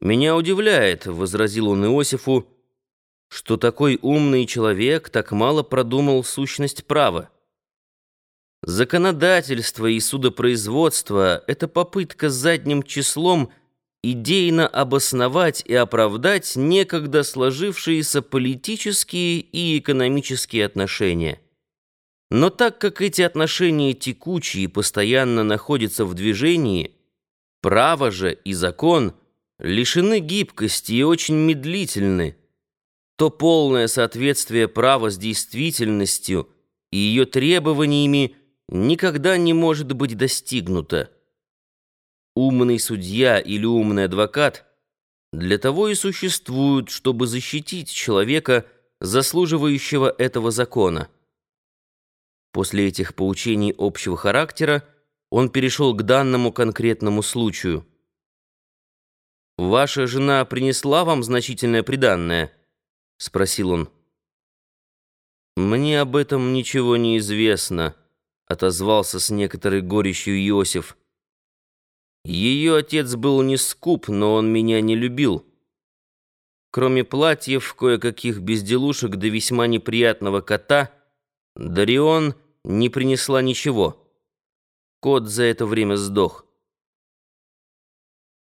«Меня удивляет», — возразил он Иосифу, «что такой умный человек так мало продумал сущность права. Законодательство и судопроизводство — это попытка задним числом идейно обосновать и оправдать некогда сложившиеся политические и экономические отношения. Но так как эти отношения текучие и постоянно находятся в движении, право же и закон лишены гибкости и очень медлительны, то полное соответствие права с действительностью и ее требованиями – никогда не может быть достигнуто. Умный судья или умный адвокат для того и существуют, чтобы защитить человека, заслуживающего этого закона. После этих поучений общего характера он перешел к данному конкретному случаю. «Ваша жена принесла вам значительное приданное?» — спросил он. «Мне об этом ничего не известно», отозвался с некоторой горечью Иосиф. Ее отец был не скуп, но он меня не любил. Кроме платьев, кое-каких безделушек да весьма неприятного кота, Дарион не принесла ничего. Кот за это время сдох.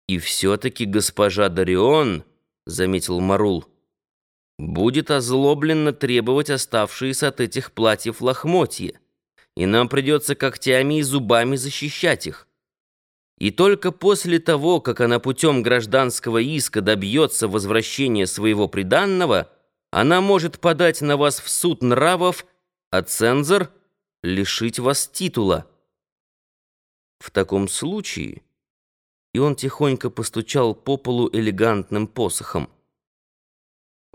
«И все-таки госпожа Дарион», — заметил Марул, — «будет озлобленно требовать оставшиеся от этих платьев лохмотья и нам придется когтями и зубами защищать их. И только после того, как она путем гражданского иска добьется возвращения своего приданного, она может подать на вас в суд нравов, а цензор — лишить вас титула. В таком случае... И он тихонько постучал по полу элегантным посохом.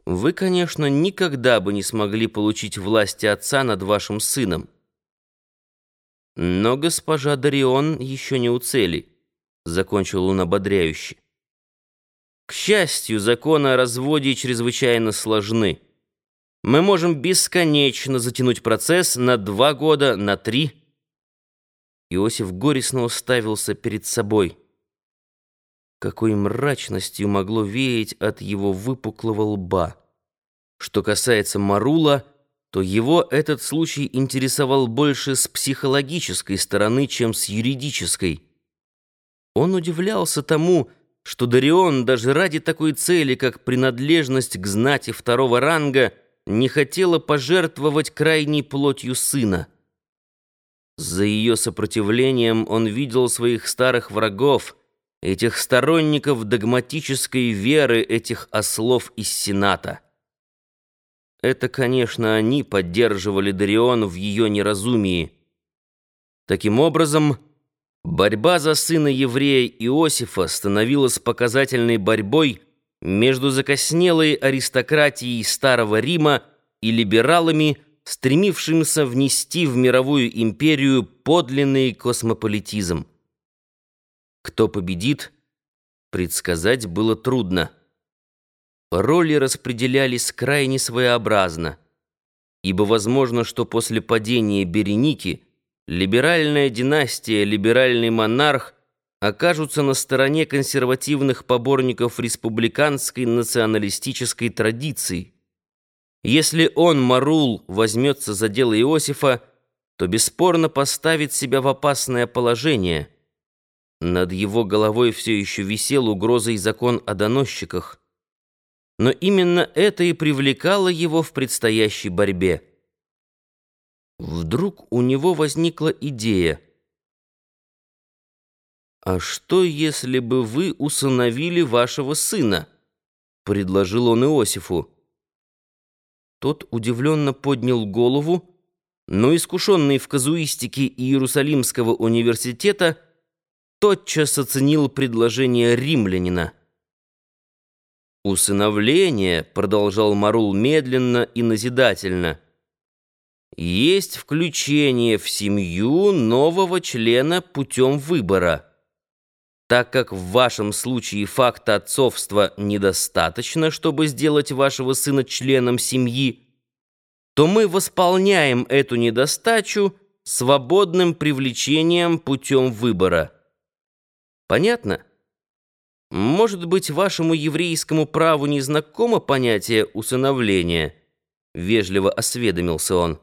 Вы, конечно, никогда бы не смогли получить власти отца над вашим сыном. Но госпожа Дарион еще не у закончил он ободряюще. К счастью, законы о разводе чрезвычайно сложны. Мы можем бесконечно затянуть процесс на два года, на три. Иосиф горестно уставился перед собой. Какой мрачностью могло веять от его выпуклого лба. Что касается Марула, то его этот случай интересовал больше с психологической стороны, чем с юридической. Он удивлялся тому, что Дарион даже ради такой цели, как принадлежность к знати второго ранга, не хотела пожертвовать крайней плотью сына. За ее сопротивлением он видел своих старых врагов, этих сторонников догматической веры этих ослов из Сената. Это, конечно, они поддерживали Дарион в ее неразумии. Таким образом, борьба за сына еврея Иосифа становилась показательной борьбой между закоснелой аристократией Старого Рима и либералами, стремившимися внести в мировую империю подлинный космополитизм. Кто победит, предсказать было трудно. Роли распределялись крайне своеобразно, ибо возможно, что после падения Береники либеральная династия, либеральный монарх окажутся на стороне консервативных поборников республиканской националистической традиции. Если он, Марул, возьмется за дело Иосифа, то бесспорно поставит себя в опасное положение. Над его головой все еще висел угрозой закон о доносчиках но именно это и привлекало его в предстоящей борьбе. Вдруг у него возникла идея. «А что, если бы вы усыновили вашего сына?» — предложил он Иосифу. Тот удивленно поднял голову, но искушенный в казуистике Иерусалимского университета тотчас оценил предложение римлянина. «Усыновление», — продолжал Марул медленно и назидательно, «есть включение в семью нового члена путем выбора. Так как в вашем случае факта отцовства недостаточно, чтобы сделать вашего сына членом семьи, то мы восполняем эту недостачу свободным привлечением путем выбора. Понятно?» Может быть, вашему еврейскому праву не знакомо понятие усыновления?» — вежливо осведомился он.